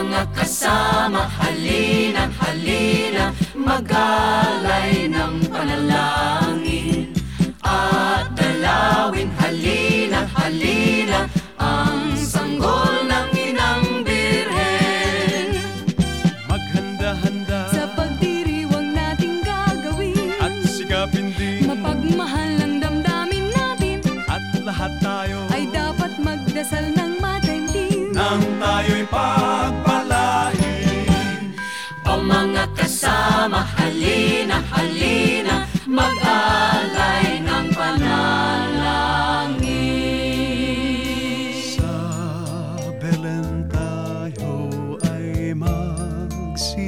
mga kasama, halina, halina Magalay ng panalangin. At dalawin, halina, halina Ang sanggol ng inang birhen. Maghanda-handa. Sa pagdiriwang nating gagawin. At sikapin din. Mapagmahal ang damdamin natin. At lahat tayo Ay dapat magdasal ng matindi Nang tayo'y pagpalain Mag-alay ng panalangin. Sa Belen tayo ay magsidalaw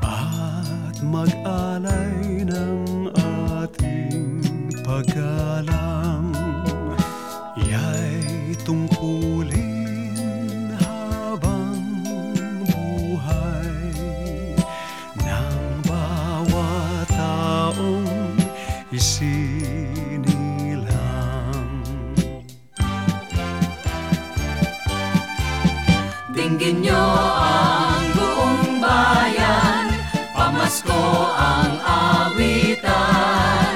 At mag-alay ng ating paggalang isinilang Dinggin nyo ang buong bayan Pamasko ang awitan.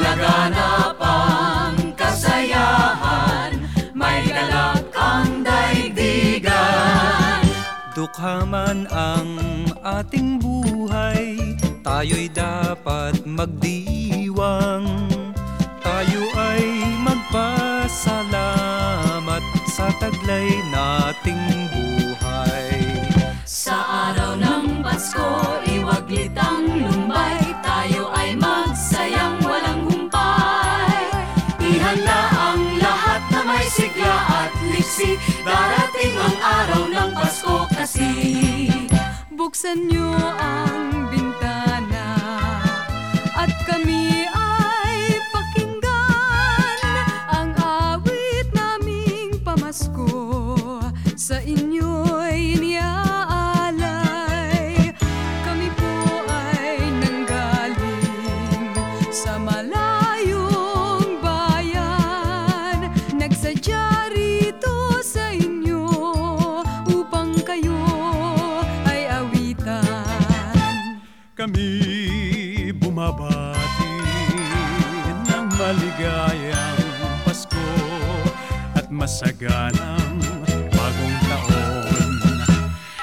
Laganap ang kasayahan May galak ang daigdigan. Dukha man ang ating buhay Tayo'y dapat magdiwang Tayo ay magpasalamat Sa taglay nating buhay. Sa araw ng Pasko, iwaglit ang lumbay. Tayo ay magsayang walang humpay. Ihanda ang lahat na may sigla at liksi. Darating ang araw ng Pasko kasi. Buksan niyo ang bintana Kami bumabati ng maligayang Pasko at masaganang bagong taon.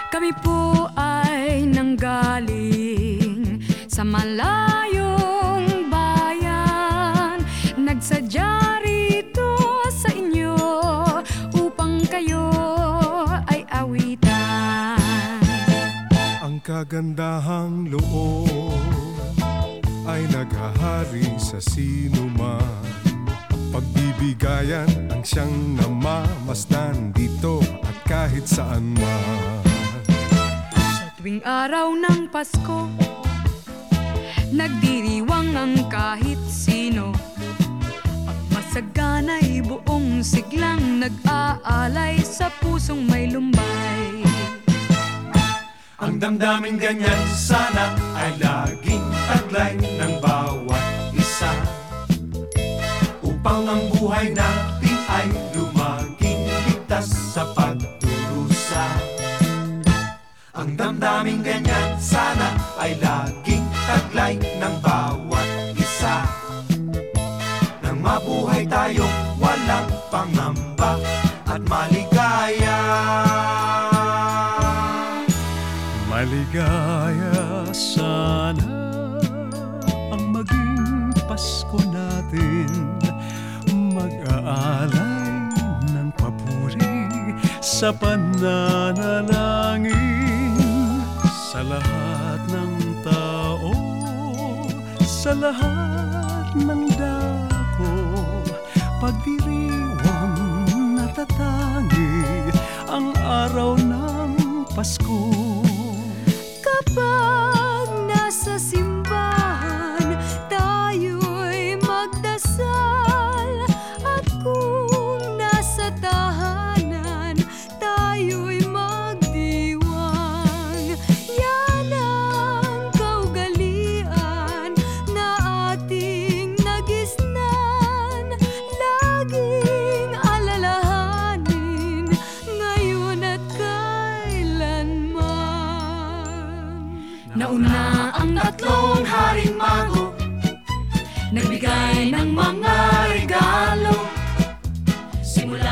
Kami po ay nanggaling sa malayong bayan Nagsadya rito sa inyo upang kayo ay awitan Ang kagandahang naghahari sa sinuman. Pagbibigayan ang siyang namamasdan dito at kahit saan man. Tuwing araw ng Pasko Nagdiriwang ang kahit sino At masagana'y buong siglang Nag-aalay sa pusong may lumbay Ang damdamin ganyan sana ay laging taglay ng bawat Upang ang buhay natin ay lumaging ligtas sa pagdurusa. Ang damdamin ganyan sana ay laging taglay ng bawat isa. Nang mabuhay tayong walang pangamba at maligaya. Maligaya sana ang maging Pasko sa pananalangin Sa lahat ng tao, sa lahat ng dako Pagdiriwang natatangi ang araw ng Pasko tatlong haring mago Nagbigay ng mga regalo. Simula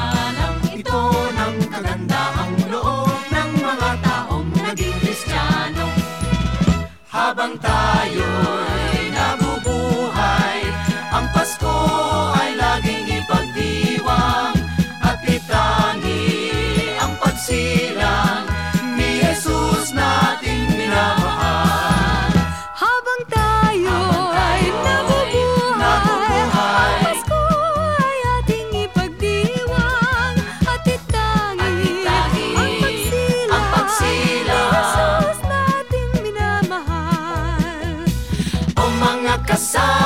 makasama